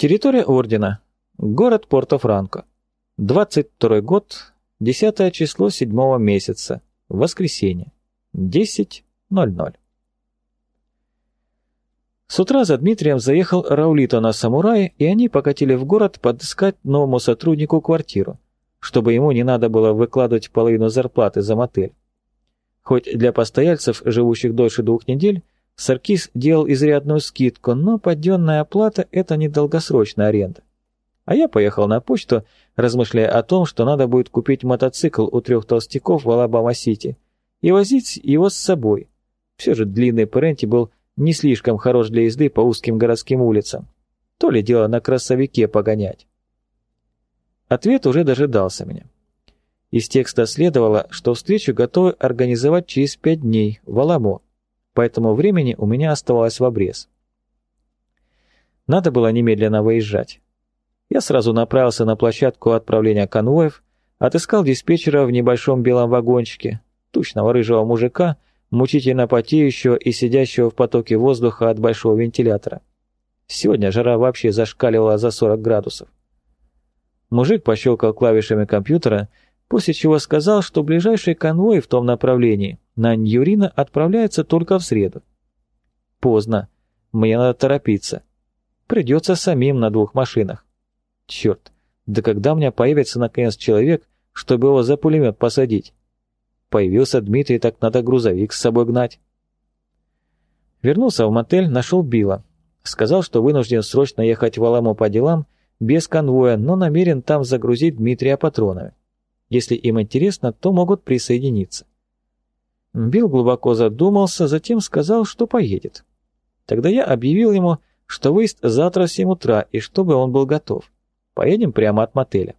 Территория Ордена. Город Порто-Франко. 22 год, 10 число 7 месяца. Воскресенье. 10.00. С утра за Дмитрием заехал Раулито на самурае, и они покатили в город подыскать новому сотруднику квартиру, чтобы ему не надо было выкладывать половину зарплаты за мотель. Хоть для постояльцев, живущих дольше двух недель, Саркис делал изрядную скидку, но поденная оплата – это не долгосрочная аренда. А я поехал на почту, размышляя о том, что надо будет купить мотоцикл у трех толстяков в Алабама-Сити и возить его с собой. Все же длинный Перенти был не слишком хорош для езды по узким городским улицам. То ли дело на кроссовике погонять. Ответ уже дожидался меня. Из текста следовало, что встречу готовы организовать через пять дней в Аламо, поэтому времени у меня оставалось в обрез. Надо было немедленно выезжать. Я сразу направился на площадку отправления конвоев, отыскал диспетчера в небольшом белом вагончике, тучного рыжего мужика, мучительно потеющего и сидящего в потоке воздуха от большого вентилятора. Сегодня жара вообще зашкаливала за 40 градусов. Мужик пощелкал клавишами компьютера после чего сказал, что ближайший конвой в том направлении на Ньюрина отправляется только в среду. Поздно. Мне надо торопиться. Придется самим на двух машинах. Черт, да когда у меня появится наконец человек, чтобы его за пулемет посадить? Появился Дмитрий, так надо грузовик с собой гнать. Вернулся в мотель, нашел Билла. Сказал, что вынужден срочно ехать в Аламу по делам, без конвоя, но намерен там загрузить Дмитрия патронами. Если им интересно, то могут присоединиться. Билл глубоко задумался, затем сказал, что поедет. Тогда я объявил ему, что выезд завтра в 7 утра, и чтобы он был готов. Поедем прямо от мотеля.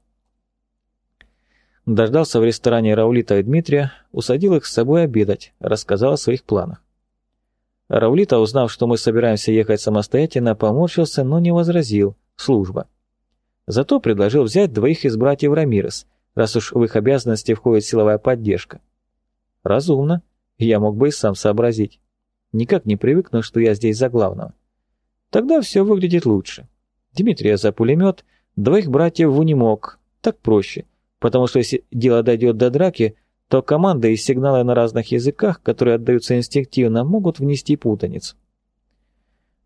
Дождался в ресторане Раулита и Дмитрия, усадил их с собой обедать, рассказал о своих планах. Раулита, узнав, что мы собираемся ехать самостоятельно, поморщился, но не возразил. Служба. Зато предложил взять двоих из братьев Рамирес, раз уж в их обязанности входит силовая поддержка. Разумно. Я мог бы и сам сообразить. Никак не привыкну, что я здесь за главного. Тогда все выглядит лучше. Дмитрия за пулемет, двоих братьев в унимок. Так проще, потому что если дело дойдет до драки, то команды и сигналы на разных языках, которые отдаются инстинктивно, могут внести путаницу.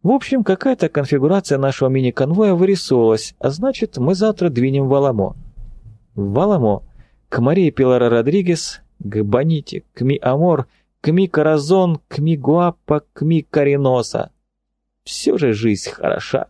В общем, какая-то конфигурация нашего мини-конвоя вырисовывалась, а значит, мы завтра двинем в Аламо. В Аламо, к Марии Пилара Родригес, к Боните, к Ми Амор, к Ми Каразон, к Ми Гуапа, к Ми Кариноса. Все же жизнь хороша.